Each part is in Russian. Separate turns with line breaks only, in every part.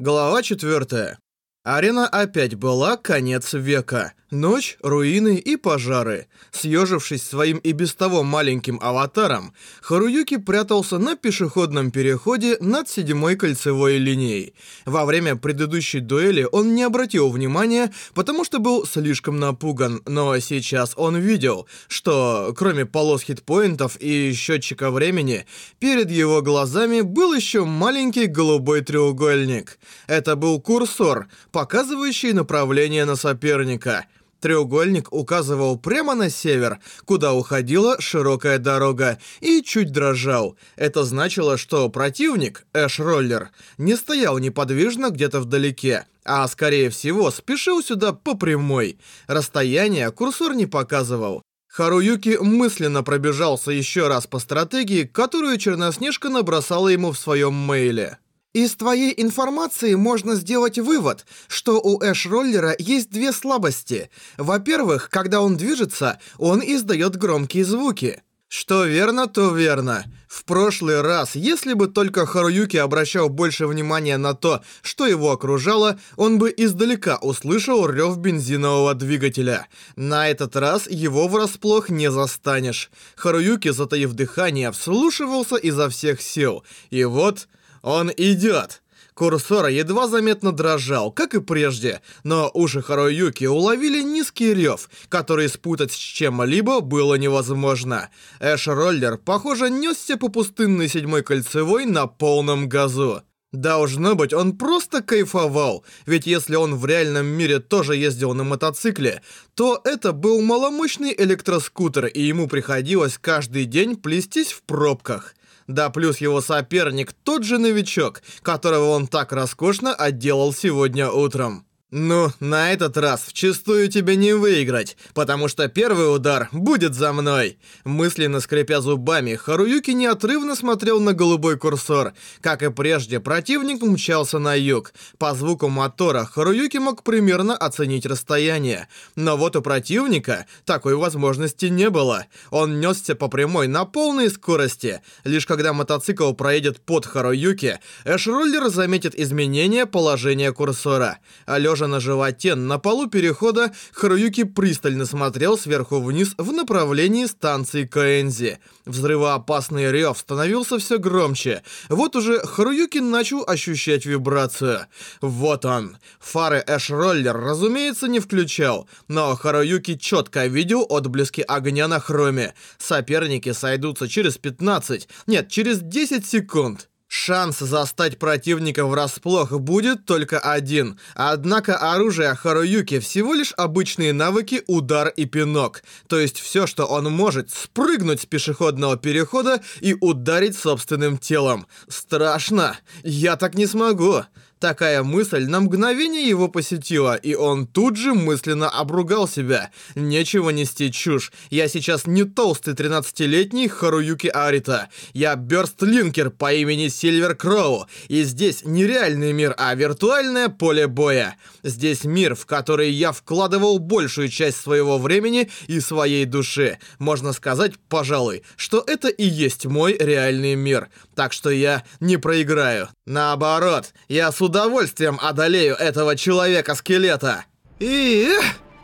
Глава 4. Арена опять была конец века. Ночь, руины и пожары. Съежившись своим и без того маленьким аватаром, Харуюки прятался на пешеходном переходе над седьмой кольцевой линией. Во время предыдущей дуэли он не обратил внимания, потому что был слишком напуган, но сейчас он видел, что, кроме полос хитпоинтов и счетчика времени, перед его глазами был еще маленький голубой треугольник. Это был курсор, показывающий направление на соперника — Треугольник указывал прямо на север, куда уходила широкая дорога, и чуть дрожал. Это значило, что противник, Эш-роллер, не стоял неподвижно где-то вдалеке, а, скорее всего, спешил сюда по прямой. Расстояние курсор не показывал. Харуюки мысленно пробежался еще раз по стратегии, которую Черноснежка набросала ему в своем мейле. Из твоей информации можно сделать вывод, что у Эш-роллера есть две слабости. Во-первых, когда он движется, он издает громкие звуки. Что верно, то верно. В прошлый раз, если бы только Харуюки обращал больше внимания на то, что его окружало, он бы издалека услышал рев бензинового двигателя. На этот раз его врасплох не застанешь. Харуюки, затаив дыхание, вслушивался изо всех сил. И вот... «Он идет!» Курсор едва заметно дрожал, как и прежде, но уши Харуюки уловили низкий рев, который спутать с чем-либо было невозможно. Эш-роллер, похоже, несся по пустынной седьмой кольцевой на полном газу. Должно быть, он просто кайфовал, ведь если он в реальном мире тоже ездил на мотоцикле, то это был маломощный электроскутер, и ему приходилось каждый день плестись в пробках. Да плюс его соперник тот же новичок, которого он так роскошно отделал сегодня утром. «Ну, на этот раз вчистую тебе не выиграть, потому что первый удар будет за мной!» Мысленно скрипя зубами, Харуюки неотрывно смотрел на голубой курсор. Как и прежде, противник мчался на юг. По звуку мотора Харуюки мог примерно оценить расстояние. Но вот у противника такой возможности не было. Он несся по прямой на полной скорости. Лишь когда мотоцикл проедет под Харуюки, эш-роллер заметит изменение положения курсора. А лежа на животе на полу перехода, Харуюки пристально смотрел сверху вниз в направлении станции Каэнзи. Взрывоопасный рев становился все громче. Вот уже Харуюки начал ощущать вибрацию. Вот он. Фары Эш-роллер, разумеется, не включал, но Харуюки четко видел отблески огня на хроме. Соперники сойдутся через 15, нет, через 10 секунд. Шанс застать противника врасплох будет только один. Однако оружие Харуюки всего лишь обычные навыки удар и пинок. То есть все, что он может, спрыгнуть с пешеходного перехода и ударить собственным телом. Страшно. Я так не смогу. Такая мысль на мгновение его посетила, и он тут же мысленно обругал себя. Нечего нести чушь. Я сейчас не толстый 13-летний Харуюки Арита. Я Бёрстлинкер по имени Сильвер Кроу. И здесь не реальный мир, а виртуальное поле боя. Здесь мир, в который я вкладывал большую часть своего времени и своей души. Можно сказать, пожалуй, что это и есть мой реальный мир. Так что я не проиграю. Наоборот, я с удовольствием одолею этого человека-скелета. И...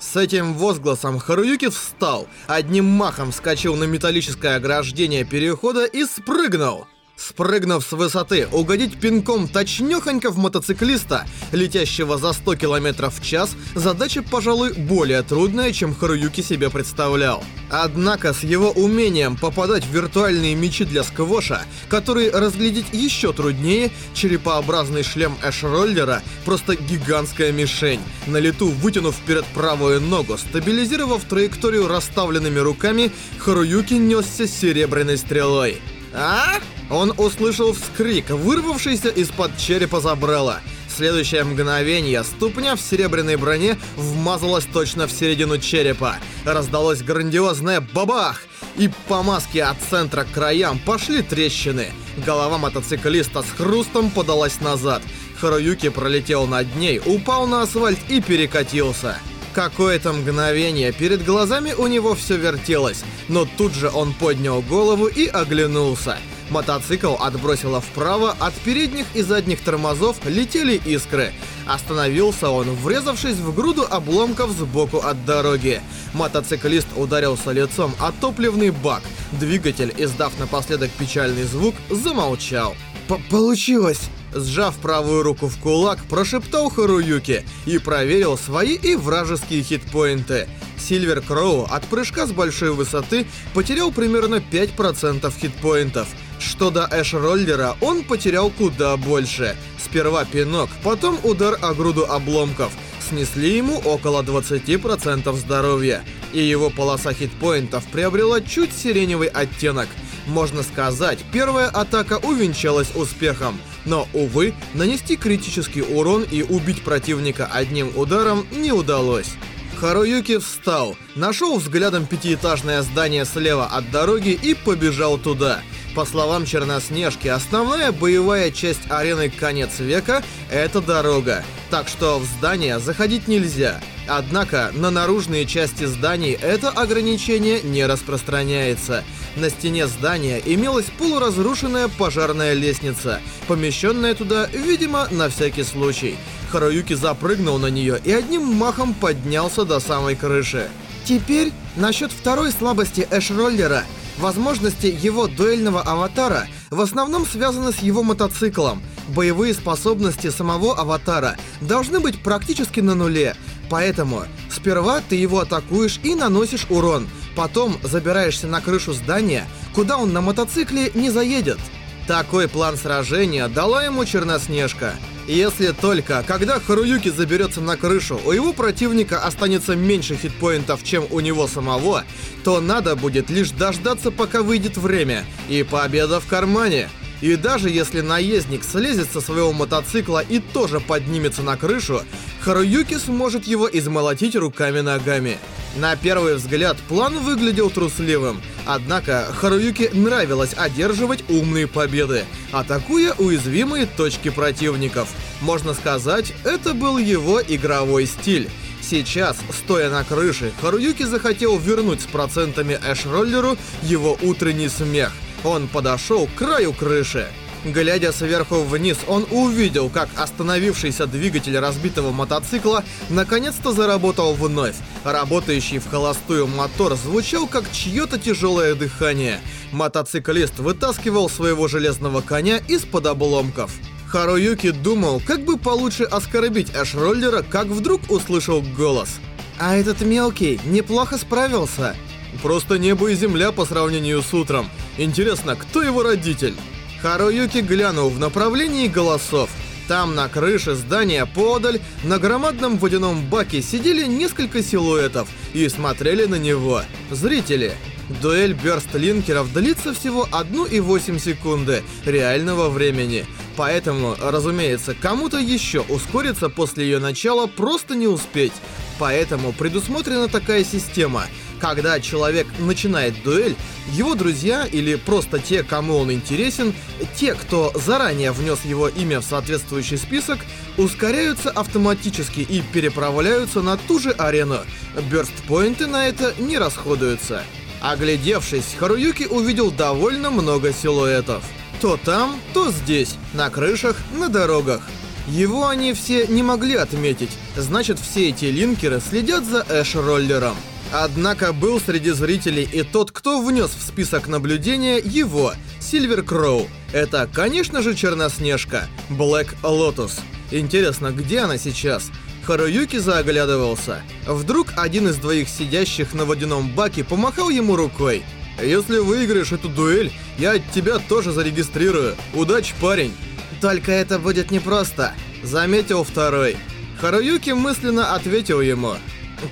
С этим возгласом Харуюки встал, одним махом вскочил на металлическое ограждение перехода и спрыгнул. Спрыгнув с высоты, угодить пинком точнёхонько в мотоциклиста, летящего за 100 км в час, задача, пожалуй, более трудная, чем Харуюки себе представлял. Однако с его умением попадать в виртуальные мечи для сквоша, который разглядеть еще труднее, черепообразный шлем Эш-роллера просто гигантская мишень. На лету вытянув вперед правую ногу, стабилизировав траекторию расставленными руками, Харуюки несся серебряной стрелой. «А?» Он услышал вскрик, вырвавшийся из-под черепа забрала. Следующее мгновение ступня в серебряной броне вмазалась точно в середину черепа. Раздалось грандиозное бабах! И по маске от центра к краям пошли трещины. Голова мотоциклиста с хрустом подалась назад. Харуюки пролетел над ней, упал на асфальт и перекатился. Какое-то мгновение перед глазами у него все вертелось, но тут же он поднял голову и оглянулся. Мотоцикл отбросило вправо, от передних и задних тормозов летели искры. Остановился он, врезавшись в груду обломков сбоку от дороги. Мотоциклист ударился лицом о топливный бак. Двигатель, издав напоследок печальный звук, замолчал. «Получилось!» Сжав правую руку в кулак, прошептал Харуюки и проверил свои и вражеские хитпоинты. Сильвер Кроу от прыжка с большой высоты потерял примерно 5% хитпоинтов. Что до Эш-роллера, он потерял куда больше. Сперва пинок, потом удар о груду обломков. Снесли ему около 20% здоровья. И его полоса хитпоинтов приобрела чуть сиреневый оттенок. Можно сказать, первая атака увенчалась успехом. Но, увы, нанести критический урон и убить противника одним ударом не удалось. Харуюки встал, нашел взглядом пятиэтажное здание слева от дороги и побежал туда. По словам Черноснежки, основная боевая часть арены «Конец века» — это дорога, так что в здание заходить нельзя. Однако на наружные части зданий это ограничение не распространяется. На стене здания имелась полуразрушенная пожарная лестница, помещенная туда, видимо, на всякий случай. Харуюки запрыгнул на нее и одним махом поднялся до самой крыши. Теперь насчет второй слабости Эш-роллера. Возможности его дуэльного аватара в основном связаны с его мотоциклом. Боевые способности самого аватара должны быть практически на нуле, поэтому сперва ты его атакуешь и наносишь урон, потом забираешься на крышу здания, куда он на мотоцикле не заедет. Такой план сражения дала ему Черноснежка. Если только, когда Харуюки заберется на крышу, у его противника останется меньше хитпоинтов, чем у него самого, то надо будет лишь дождаться, пока выйдет время, и победа в кармане. И даже если наездник слезет со своего мотоцикла и тоже поднимется на крышу, Харуюки сможет его измолотить руками-ногами. На первый взгляд план выглядел трусливым, однако Харуюке нравилось одерживать умные победы, атакуя уязвимые точки противников. Можно сказать, это был его игровой стиль. Сейчас, стоя на крыше, Харуюки захотел вернуть с процентами Эш-роллеру его утренний смех. Он подошел к краю крыши. Глядя сверху вниз, он увидел, как остановившийся двигатель разбитого мотоцикла наконец-то заработал вновь. Работающий в холостую мотор звучал как чье-то тяжелое дыхание. Мотоциклист вытаскивал своего железного коня из-под обломков. Харуюки думал, как бы получше оскорбить Эш-роллера, как вдруг услышал голос. «А этот мелкий неплохо справился». Просто небо и земля по сравнению с утром. Интересно, кто его родитель? Харуюки глянул в направлении голосов. Там на крыше здания подаль, на громадном водяном баке сидели несколько силуэтов и смотрели на него. Зрители. Дуэль бёрст-линкеров длится всего 1,8 секунды реального времени. Поэтому, разумеется, кому-то еще ускориться после ее начала просто не успеть. Поэтому предусмотрена такая система – когда человек начинает дуэль, его друзья или просто те, кому он интересен, те, кто заранее внес его имя в соответствующий список, ускоряются автоматически и переправляются на ту же арену. Бёрстпоинты на это не расходуются. Оглядевшись, Харуюки увидел довольно много силуэтов. То там, то здесь, на крышах, на дорогах. Его они все не могли отметить, значит все эти линкеры следят за Эш-роллером. Однако был среди зрителей и тот, кто внес в список наблюдения его, Сильвер Кроу. Это, конечно же, Черноснежка, Блэк Лотус. Интересно, где она сейчас? Харуюки заоглядывался. Вдруг один из двоих сидящих на водяном баке помахал ему рукой. «Если выиграешь эту дуэль, я тебя тоже зарегистрирую. Удачи, парень!» «Только это будет непросто», — заметил второй. Харуюки мысленно ответил ему.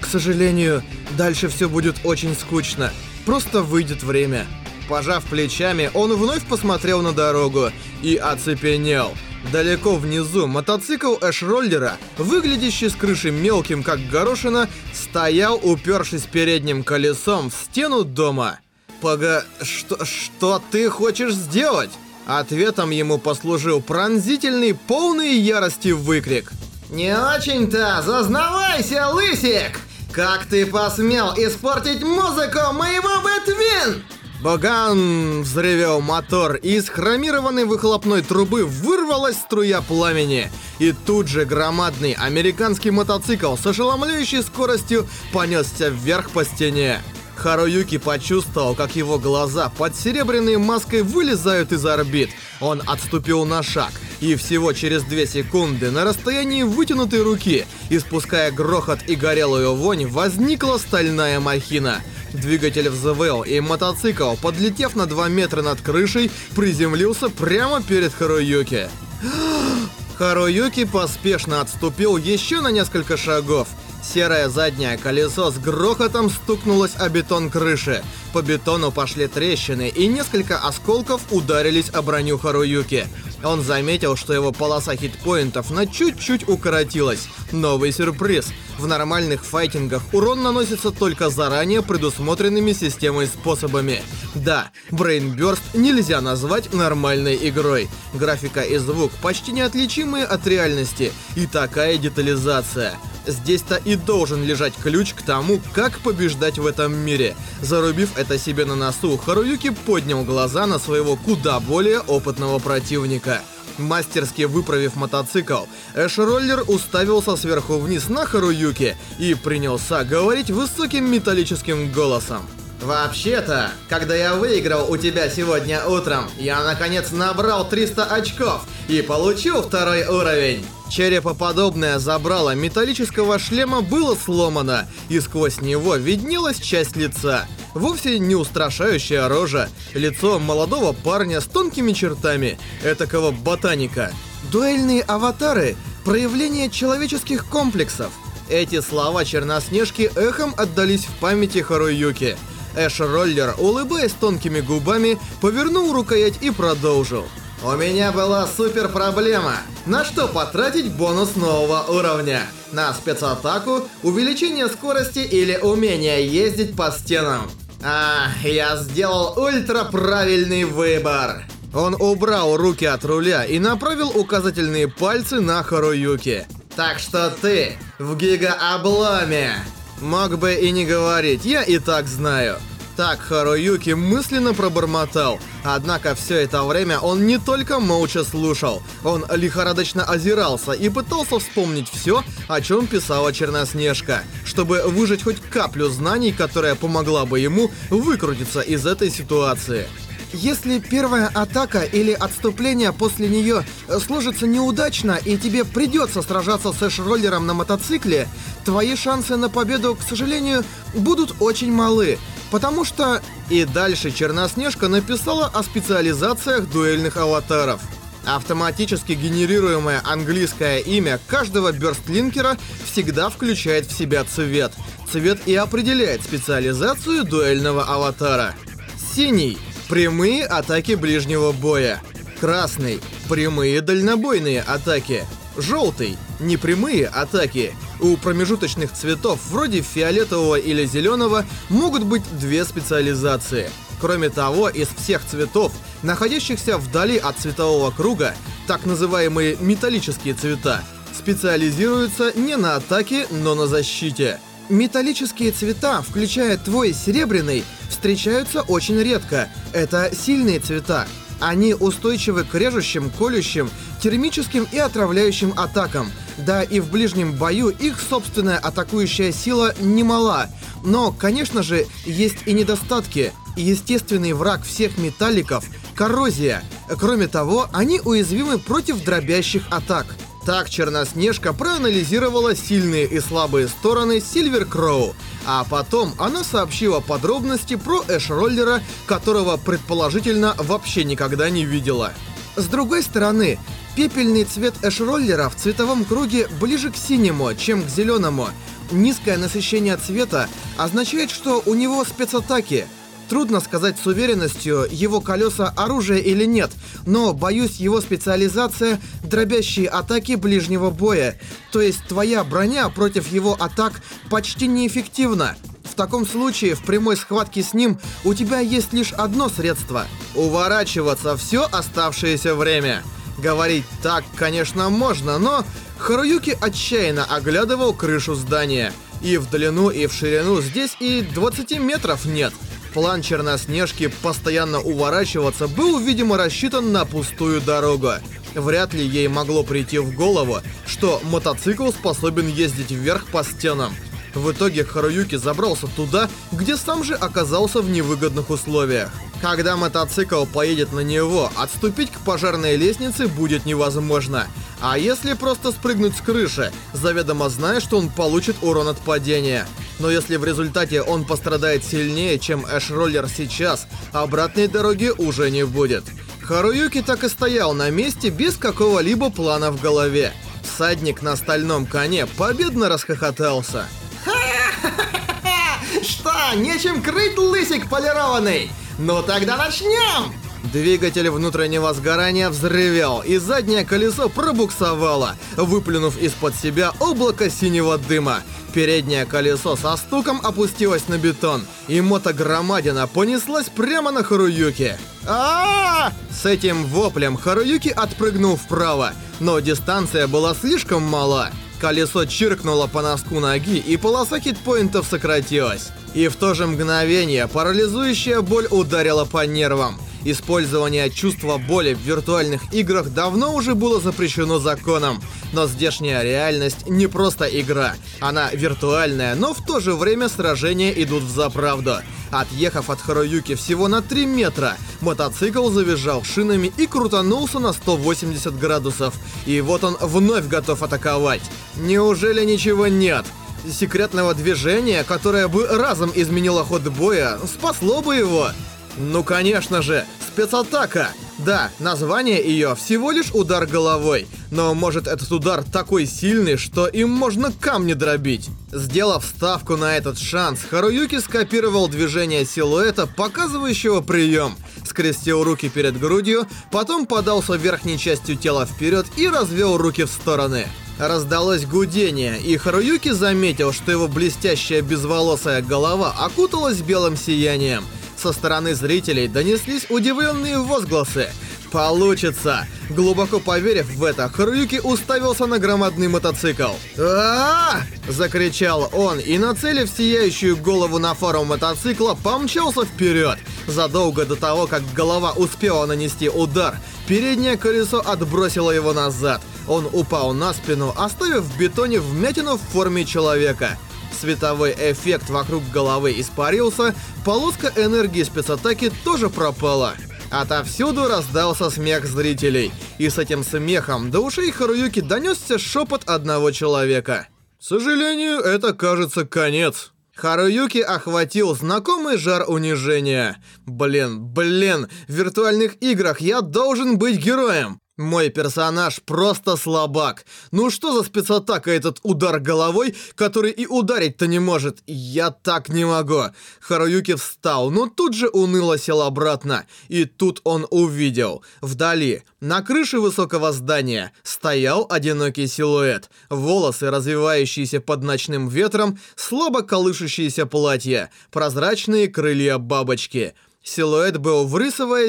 К сожалению, дальше все будет очень скучно. Просто выйдет время. Пожав плечами, он вновь посмотрел на дорогу и оцепенел. Далеко внизу мотоцикл Эш-роллера, выглядящий с крыши мелким, как горошина, стоял, упершись передним колесом в стену дома. «Пога... Что, что ты хочешь сделать?» Ответом ему послужил пронзительный, полный ярости выкрик – «Не очень-то зазнавайся, лысик! Как ты посмел испортить музыку моего Бэтвин?» Баган! Взревел мотор, и из хромированной выхлопной трубы вырвалась струя пламени. И тут же громадный американский мотоцикл с ошеломляющей скоростью понесся вверх по стене. Харуюки почувствовал, как его глаза под серебряной маской вылезают из орбит. Он отступил на шаг, и всего через две секунды на расстоянии вытянутой руки, испуская грохот и горелую вонь, возникла стальная махина. Двигатель взвыл, и мотоцикл, подлетев на 2 метра над крышей, приземлился прямо перед Харуюки. Харуюки поспешно отступил еще на несколько шагов. Серое заднее колесо с грохотом стукнулось о бетон крыши. По бетону пошли трещины, и несколько осколков ударились о броню Харуюки. Он заметил, что его полоса хитпоинтов на чуть-чуть укоротилась. Новый сюрприз. В нормальных файтингах урон наносится только заранее предусмотренными системой способами. Да, Burst нельзя назвать нормальной игрой. Графика и звук почти неотличимые от реальности. И такая детализация. Здесь-то и должен лежать ключ к тому, как побеждать в этом мире. Зарубив это себе на носу, Харуюки поднял глаза на своего куда более опытного противника. Мастерски выправив мотоцикл, Эш-роллер уставился сверху вниз на Харуюки и принялся говорить высоким металлическим голосом. Вообще-то, когда я выиграл у тебя сегодня утром, я наконец набрал 300 очков и получил второй уровень. Черепоподобное забрало металлического шлема было сломано, и сквозь него виднелась часть лица. Вовсе не устрашающая рожа, лицо молодого парня с тонкими чертами, этакого ботаника. Дуэльные аватары — проявление человеческих комплексов. Эти слова Черноснежки эхом отдались в памяти Харуюки. Эш-роллер, улыбаясь тонкими губами, повернул рукоять и продолжил. У меня была супер проблема. На что потратить бонус нового уровня? На спецатаку, увеличение скорости или умение ездить по стенам? А, я сделал ультра правильный выбор. Он убрал руки от руля и направил указательные пальцы на Харуюки. Так что ты в гига-обломе. Мог бы и не говорить, я и так знаю. Так Харуюки мысленно пробормотал. Однако все это время он не только молча слушал, он лихорадочно озирался и пытался вспомнить все, о чем писала Черноснежка, чтобы выжать хоть каплю знаний, которая помогла бы ему выкрутиться из этой ситуации. Если первая атака или отступление после нее сложится неудачно и тебе придется сражаться с эш-роллером на мотоцикле, твои шансы на победу, к сожалению, будут очень малы. Потому что... И дальше Черноснежка написала о специализациях дуэльных аватаров. Автоматически генерируемое английское имя каждого бёрстлинкера всегда включает в себя цвет. Цвет и определяет специализацию дуэльного аватара. Синий – прямые атаки ближнего боя. Красный – прямые дальнобойные атаки. Желтый – непрямые атаки. У промежуточных цветов, вроде фиолетового или зеленого, могут быть две специализации. Кроме того, из всех цветов, находящихся вдали от цветового круга, так называемые металлические цвета, специализируются не на атаке, но на защите. Металлические цвета, включая твой серебряный, встречаются очень редко. Это сильные цвета. Они устойчивы к режущим, колющим, термическим и отравляющим атакам. Да и в ближнем бою их собственная атакующая сила немала. Но, конечно же, есть и недостатки. Естественный враг всех металликов — коррозия. Кроме того, они уязвимы против дробящих атак. Так Черноснежка проанализировала сильные и слабые стороны Сильвер Кроу, а потом она сообщила подробности про Эш-роллера, которого предположительно вообще никогда не видела. С другой стороны, пепельный цвет Эш-роллера в цветовом круге ближе к синему, чем к зеленому. Низкое насыщение цвета означает, что у него спецатаки — Трудно сказать с уверенностью, его колеса оружие или нет, но, боюсь, его специализация — дробящие атаки ближнего боя. То есть твоя броня против его атак почти неэффективна. В таком случае, в прямой схватке с ним у тебя есть лишь одно средство — уворачиваться все оставшееся время. Говорить так, конечно, можно, но Харуюки отчаянно оглядывал крышу здания. И в длину, и в ширину здесь и 20 метров нет — План Черноснежки постоянно уворачиваться был, видимо, рассчитан на пустую дорогу. Вряд ли ей могло прийти в голову, что мотоцикл способен ездить вверх по стенам. В итоге Харуюки забрался туда, где сам же оказался в невыгодных условиях. Когда мотоцикл поедет на него, отступить к пожарной лестнице будет невозможно. А если просто спрыгнуть с крыши, заведомо зная, что он получит урон от падения. Но если в результате он пострадает сильнее, чем Эш-роллер сейчас, обратной дороги уже не будет. Харуюки так и стоял на месте без какого-либо плана в голове. Всадник на стальном коне победно расхохотался.
Что, нечем крыть лысик полированный? Ну тогда начнем!
Двигатель внутреннего сгорания взревел, и заднее колесо пробуксовало, выплюнув из-под себя облако синего дыма. Переднее колесо со стуком опустилось на бетон, и мотогромадина понеслась прямо на Харуюки. а, -а, -а С этим воплем Харуюки отпрыгнул вправо, но дистанция была слишком мала. Колесо чиркнуло по носку ноги, и полоса хитпоинтов сократилась. И в то же мгновение парализующая боль ударила по нервам. Использование чувства боли в виртуальных играх давно уже было запрещено законом. Но здешняя реальность не просто игра. Она виртуальная, но в то же время сражения идут в заправду. Отъехав от Харуюки всего на 3 метра, мотоцикл завизжал шинами и крутанулся на 180 градусов. И вот он вновь готов атаковать. Неужели ничего нет? секретного движения, которое бы разом изменило ход боя, спасло бы его. Ну, конечно же, спецатака. Да, название ее всего лишь удар головой, но может этот удар такой сильный, что им можно камни дробить. Сделав ставку на этот шанс, Харуюки скопировал движение силуэта, показывающего прием, скрестил руки перед грудью, потом подался верхней частью тела вперед и развел руки в стороны. Раздалось гудение, и Харуюки заметил, что его блестящая безволосая голова окуталась белым сиянием. Со стороны зрителей донеслись удивленные возгласы. «Получится!» Глубоко поверив в это, Харуюки уставился на громадный мотоцикл. а, закричал он и, нацелив сияющую голову на фару мотоцикла, помчался вперед. Задолго до того, как голова успела нанести удар, переднее колесо отбросило его назад. Он упал на спину, оставив в бетоне вмятину в форме человека. Световой эффект вокруг головы испарился, полоска энергии спецатаки тоже пропала. Отовсюду раздался смех зрителей, и с этим смехом до ушей Харуюки донесся шепот одного человека. К сожалению, это кажется конец. Харуюки охватил знакомый жар унижения. Блин, блин, в виртуальных играх я должен быть героем. Мой персонаж просто слабак. Ну что за спецатака этот удар головой, который и ударить-то не может? Я так не могу. Харуюки встал, но тут же уныло сел обратно. И тут он увидел. Вдали, на крыше высокого здания, стоял одинокий силуэт. Волосы, развивающиеся под ночным ветром, слабо колышущееся платье, прозрачные крылья бабочки — Силуэт был в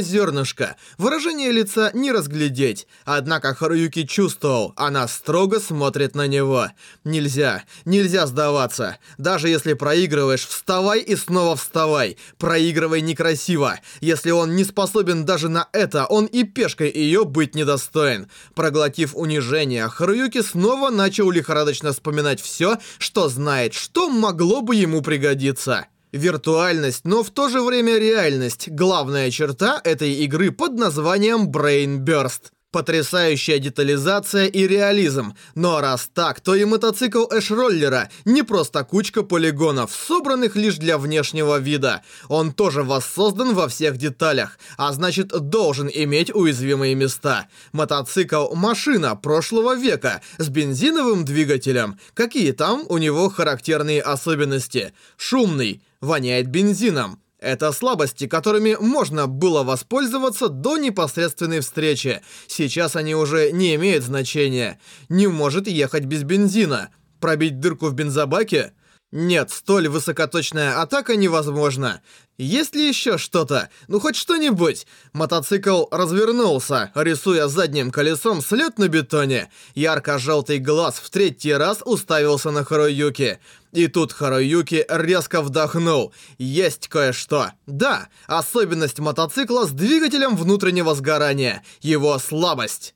зернышко, выражение лица не разглядеть, однако Харуюки чувствовал, она строго смотрит на него. Нельзя, нельзя сдаваться. Даже если проигрываешь, вставай и снова вставай. Проигрывай некрасиво. Если он не способен даже на это, он и пешкой ее быть недостоин. Проглотив унижение, Харуюки снова начал лихорадочно вспоминать все, что знает, что могло бы ему пригодиться. Виртуальность, но в то же время реальность – главная черта этой игры под названием Brain Burst. Потрясающая детализация и реализм. Но раз так, то и мотоцикл Эш-роллера не просто кучка полигонов, собранных лишь для внешнего вида. Он тоже воссоздан во всех деталях, а значит должен иметь уязвимые места. Мотоцикл – машина прошлого века с бензиновым двигателем. Какие там у него характерные особенности? Шумный, воняет бензином. Это слабости, которыми можно было воспользоваться до непосредственной встречи. Сейчас они уже не имеют значения. Не может ехать без бензина. Пробить дырку в бензобаке? Нет, столь высокоточная атака невозможна. Есть ли еще что-то? Ну хоть что-нибудь? Мотоцикл развернулся, рисуя задним колесом след на бетоне. Ярко-желтый глаз в третий раз уставился на Харуюки. И тут Харуюки резко вдохнул. Есть кое-что. Да, особенность мотоцикла с двигателем внутреннего сгорания. Его слабость.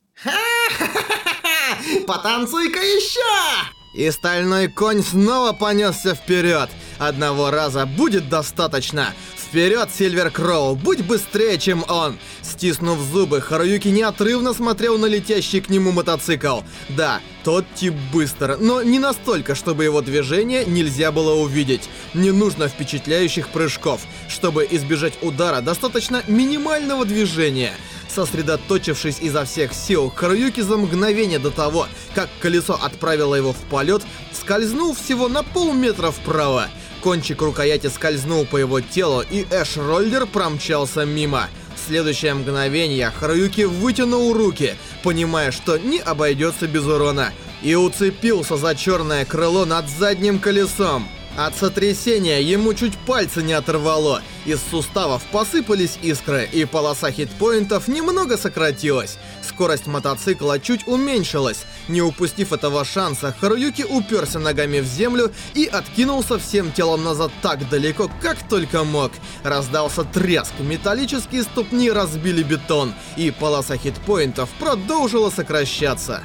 Потанцуй-ка еще!
И стальной конь снова понесся вперед. Одного раза будет достаточно. Вперед, Сильвер Кроу, будь быстрее, чем он! Стиснув зубы, Харуюки неотрывно смотрел на летящий к нему мотоцикл. Да, тот тип быстр, но не настолько, чтобы его движение нельзя было увидеть. Не нужно впечатляющих прыжков. Чтобы избежать удара, достаточно минимального движения. Сосредоточившись изо всех сил, Харуюки за мгновение до того, как колесо отправило его в полет, скользнул всего на полметра вправо. Кончик рукояти скользнул по его телу, и Эш-роллер промчался мимо. В следующее мгновение Харуюки вытянул руки, понимая, что не обойдется без урона, и уцепился за черное крыло над задним колесом. От сотрясения ему чуть пальцы не оторвало. Из суставов посыпались искры, и полоса хитпоинтов немного сократилась. Скорость мотоцикла чуть уменьшилась. Не упустив этого шанса, Харуюки уперся ногами в землю и откинулся всем телом назад так далеко, как только мог. Раздался треск, металлические ступни разбили бетон, и полоса хитпоинтов продолжила сокращаться.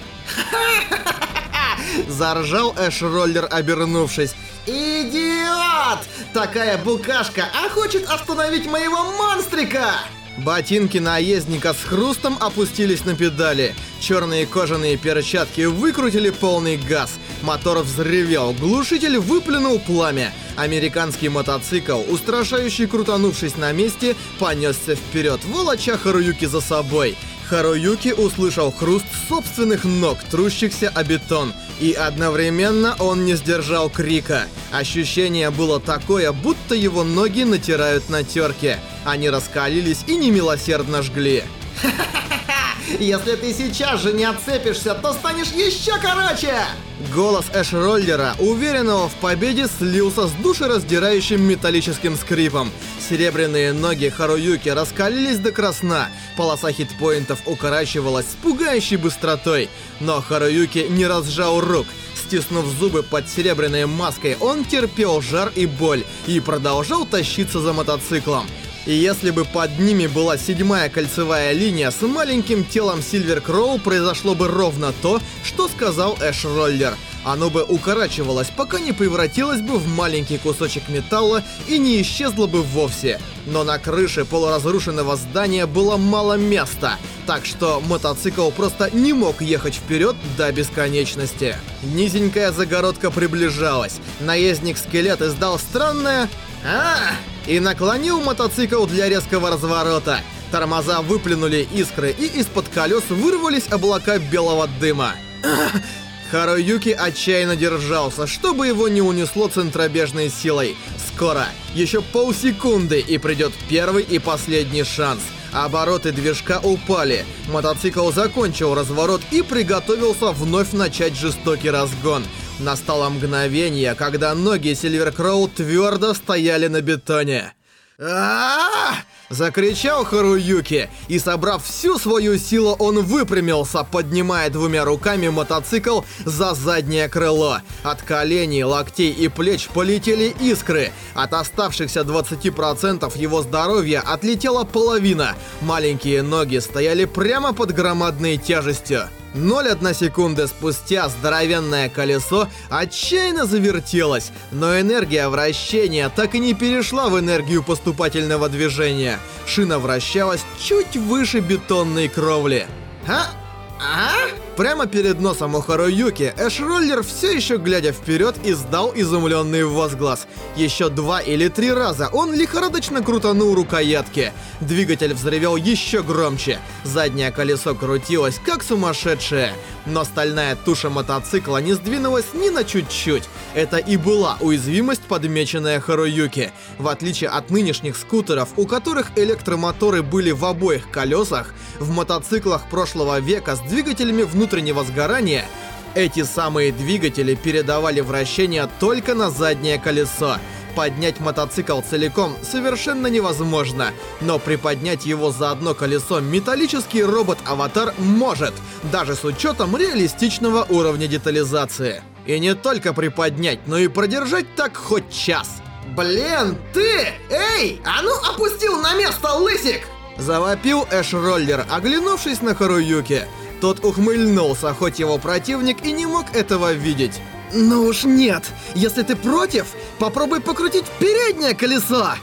Заржал Эш-роллер, обернувшись.
Идиот! Такая букашка, а хочет остановить моего монстрика!
Ботинки наездника с хрустом опустились на педали. Черные кожаные перчатки выкрутили полный газ. Мотор взревел, глушитель выплюнул пламя. Американский мотоцикл, устрашающий крутанувшись на месте, понесся вперед, волоча Харуюки за собой. Харуюки услышал хруст собственных ног, трущихся о бетон. И одновременно он не сдержал крика. Ощущение было такое, будто его ноги натирают на терке. Они раскалились и немилосердно жгли.
Если ты сейчас же не отцепишься, то станешь еще короче!
Голос Эш-роллера, уверенного в победе, слился с душераздирающим металлическим скрипом. Серебряные ноги Харуюки раскалились до красна. Полоса хитпоинтов укорачивалась с пугающей быстротой. Но Харуюки не разжал рук. Стиснув зубы под серебряной маской, он терпел жар и боль и продолжал тащиться за мотоциклом. И если бы под ними была седьмая кольцевая линия, с маленьким телом Сильвер Кроу произошло бы ровно то, что сказал Эш Роллер. Оно бы укорачивалось, пока не превратилось бы в маленький кусочек металла и не исчезло бы вовсе. Но на крыше полуразрушенного здания было мало места, так что мотоцикл просто не мог ехать вперед до бесконечности. Низенькая загородка приближалась. Наездник-скелет издал странное а и наклонил мотоцикл для резкого разворота. Тормоза выплюнули искры, и из-под колес вырвались облака белого дыма. Харуюки отчаянно держался, чтобы его не унесло центробежной силой. Скоро, еще полсекунды, и придет первый и последний шанс. Обороты движка упали. Мотоцикл закончил разворот и приготовился вновь начать жестокий разгон. Настало мгновение, когда ноги Сильверкроу твердо стояли на бетоне. а Закричал Харуюки, и собрав всю свою силу, он выпрямился, поднимая двумя руками мотоцикл за заднее крыло. От коленей, локтей и плеч полетели искры. От оставшихся 20% его здоровья отлетела половина. Маленькие ноги стояли прямо под громадной тяжестью. 0,1 секунды спустя здоровенное колесо отчаянно завертелось, но энергия вращения так и не перешла в энергию поступательного движения. Шина вращалась чуть выше бетонной кровли.
А? А?
Прямо перед носом у Харуюки Эш-роллер все еще глядя вперед издал изумленный возглас. Еще два или три раза он лихорадочно крутанул рукоятки. Двигатель взревел еще громче. Заднее колесо крутилось как сумасшедшее. Но стальная туша мотоцикла не сдвинулась ни на чуть-чуть. Это и была уязвимость, подмеченная Харуюки. В отличие от нынешних скутеров, у которых электромоторы были в обоих колесах, в мотоциклах прошлого века с двигателями внутреннего сгорания Эти самые двигатели передавали вращение только на заднее колесо. Поднять мотоцикл целиком совершенно невозможно, но приподнять его за одно колесо металлический робот-аватар может, даже с учетом реалистичного уровня детализации. И не только приподнять, но и продержать так хоть час.
Блин, ты! Эй! А ну опустил на место, лысик!
Завопил Эш-роллер, оглянувшись на Харуюки. Тот ухмыльнулся, хоть его противник и не мог этого видеть. «Ну уж нет! Если ты против, попробуй покрутить переднее колесо!»